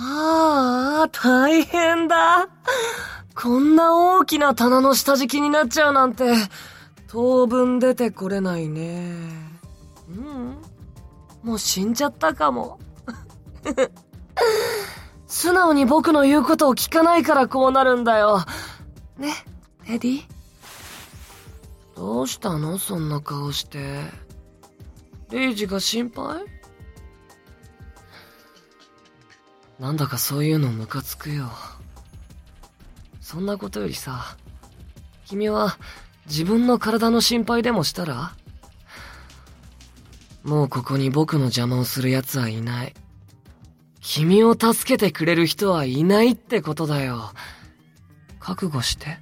ああ、大変だ。こんな大きな棚の下敷きになっちゃうなんて、当分出てこれないね。うん。もう死んじゃったかも。素直に僕の言うことを聞かないからこうなるんだよ。ね、テディ？どうしたの？そんな顔して。レイジが心配？なんだかそういうのムカつくよ。そんなことよりさ、君は自分の体の心配でもしたら？もうここに僕の邪魔をする奴はいない。君を助けてくれる人はいないってことだよ。覚悟して。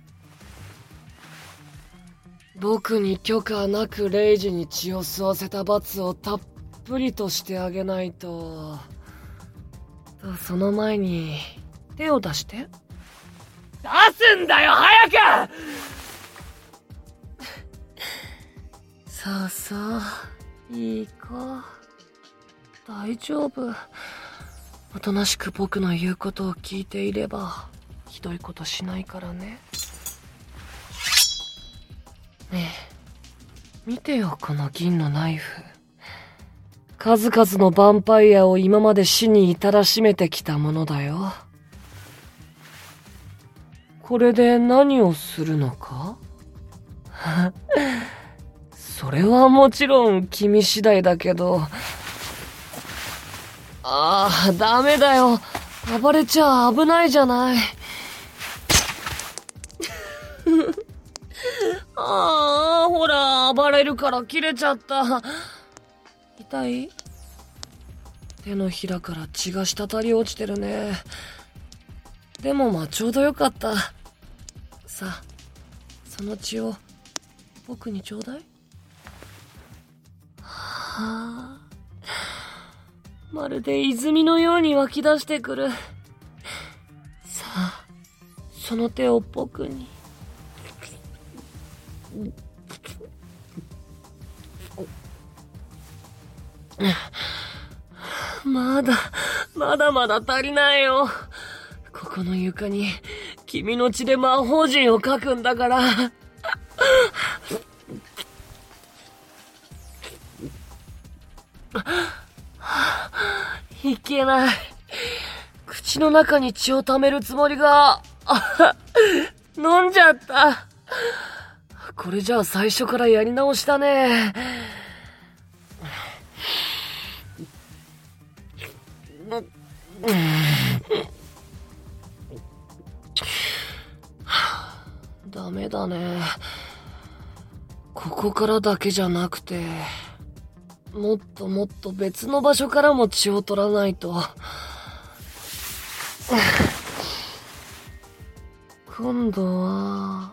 僕に許可なくレイジに血を吸わせた罰をたっぷりとしてあげないと。と、その前に、手を出して。出すんだよ早くそうそう。いい子。大丈夫。おとなしく僕の言うことを聞いていれば、ひどいことしないからね。ねえ、見てよ、この銀のナイフ。数々のヴァンパイアを今まで死に至らしめてきたものだよ。これで何をするのか？それはもちろん君次第だけど。ああ、ダメだよ。暴れちゃ危ないじゃない。ああ、ほら、暴れるから切れちゃった。痛い手のひらから血が滴り落ちてるね。でもまあちょうどよかった。さあ、その血を僕にちょうだいはあ。まるで泉のように湧き出してくる。さあ、その手を僕に。まだ、まだまだ足りないよ。ここの床に、君の血で魔法陣を書くんだから。いけない。口の中に血を溜めるつもりが、飲んじゃった。これじゃあ最初からやり直しだね。ダメだね。ここからだけじゃなくて、もっともっと別の場所からも血を取らないと。今度は、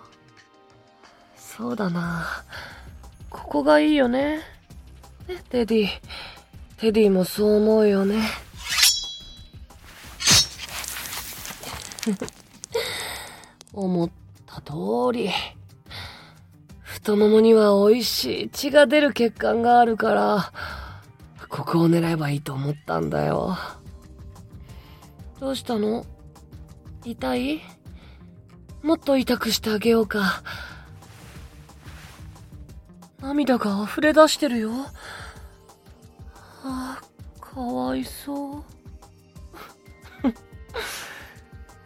そうだな。ここがいいよね。ね、テディ。テディもそう思うよね。思った通り。太ももには美味しい血が出る血管があるから、ここを狙えばいいと思ったんだよ。どうしたの？痛い？もっと痛くしてあげようか。涙が溢れ出してるよ。ああ、かわいそう。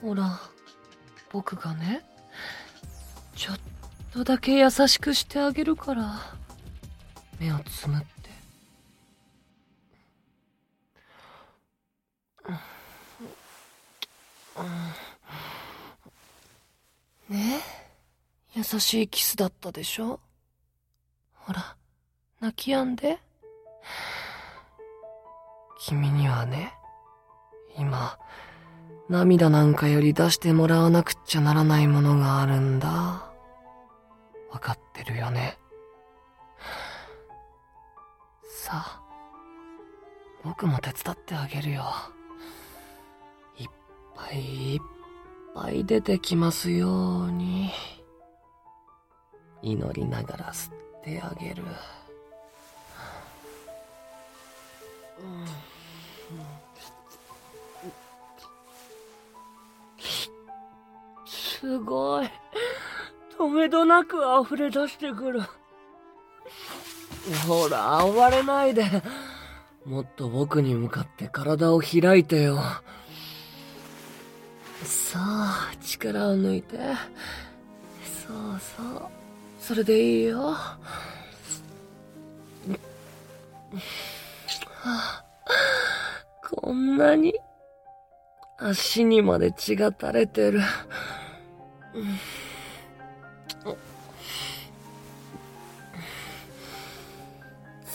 ほら、僕がね、ちょっとだけ優しくしてあげるから、目をつむって。ね優しいキスだったでしょ？ほら、泣き止んで。君にはね、今、涙なんかより出してもらわなくっちゃならないものがあるんだ。わかってるよね。さあ、僕も手伝ってあげるよ。いっぱいいっぱい出てきますように。祈りながら吸ってあげる。すごい。止めどなく溢れ出してくる。ほら、暴れないで。もっと僕に向かって体を開いてよ。さあ、力を抜いて。そうそう。それでいいよ。こんなに、足にまで血が垂れてる。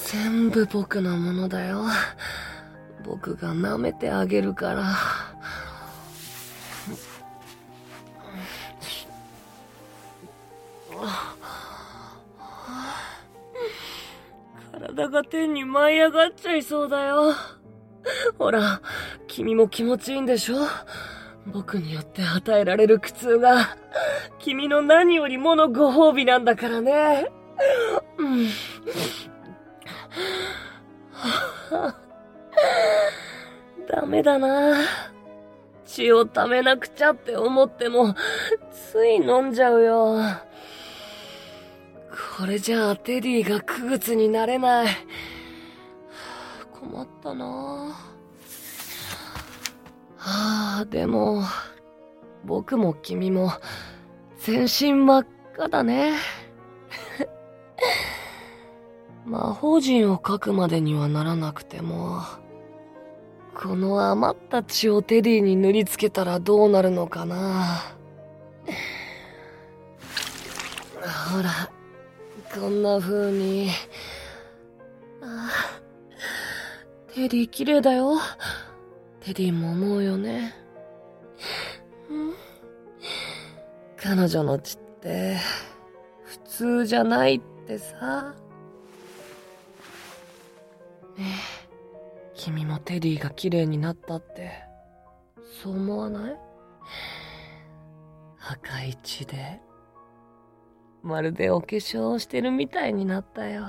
全部僕のものだよ。僕が舐めてあげるから。体が天に舞い上がっちゃいそうだよ。ほら、君も気持ちいいんでしょ？僕によって与えられる苦痛が、君の何よりものご褒美なんだからね。うん。ダメだな。血をためなくちゃって思っても、つい飲んじゃうよ。これじゃあテディが区別になれない。困ったなああ、でも、僕も君も、全身真っ赤だね。魔法陣を書くまでにはならなくても、この余った血をテディに塗りつけたらどうなるのかな。ほら、こんな風に。あテディ綺麗だよ。テディも思うよね。彼女の血って、普通じゃないってさ。ねえ、君もテディが綺麗になったって、そう思わない？赤い血で、まるでお化粧をしてるみたいになったよ。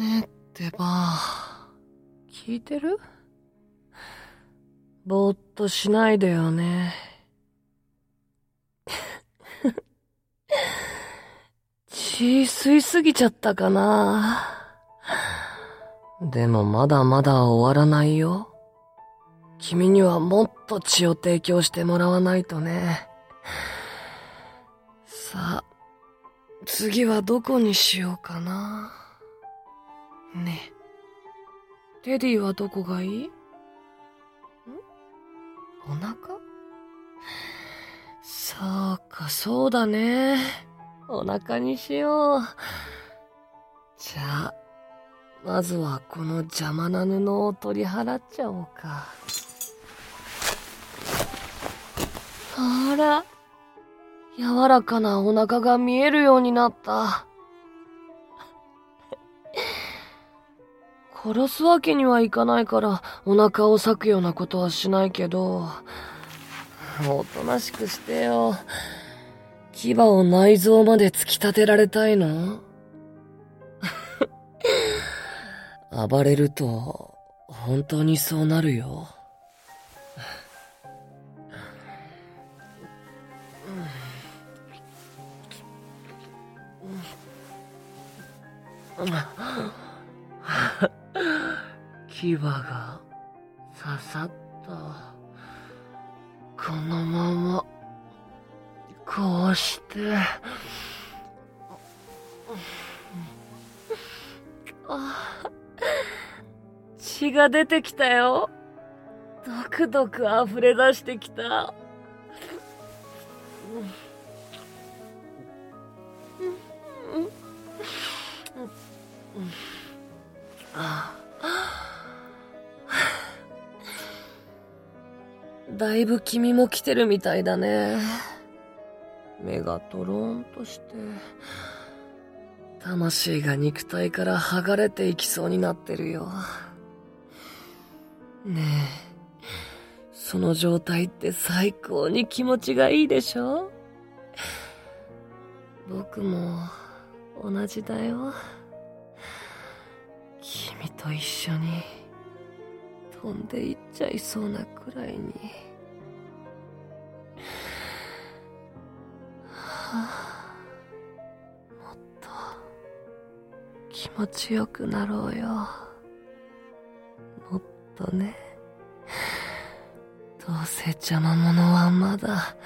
ねえってば、聞いてる？ぼーっとしないでよね。血吸いすぎちゃったかな。でもまだまだ終わらないよ。君にはもっと血を提供してもらわないとね。さあ、次はどこにしようかな。ねえ、テディはどこがいい？ん？お腹？そうか、そうだね。お腹にしよう。じゃあ、まずはこの邪魔な布を取り払っちゃおうか。ほら、柔らかなお腹が見えるようになった。殺すわけにはいかないからお腹を裂くようなことはしないけど、おとなしくしてよ。牙を内臓まで突き立てられたいの？暴れると、本当にそうなるよ。牙が刺さった。このまま。こうして、血が出てきたよ。ドクドク溢れ出してきた。ああだいぶ君も来てるみたいだね。目がトローンとして、魂が肉体から剥がれていきそうになってるよ。ねえ、その状態って最高に気持ちがいいでしょ？僕も同じだよ。君と一緒に飛んでいちゃいそうなくらいに。はあ、もっと気持ちよくなろうよ。もっとね。どうせ邪魔者はまだ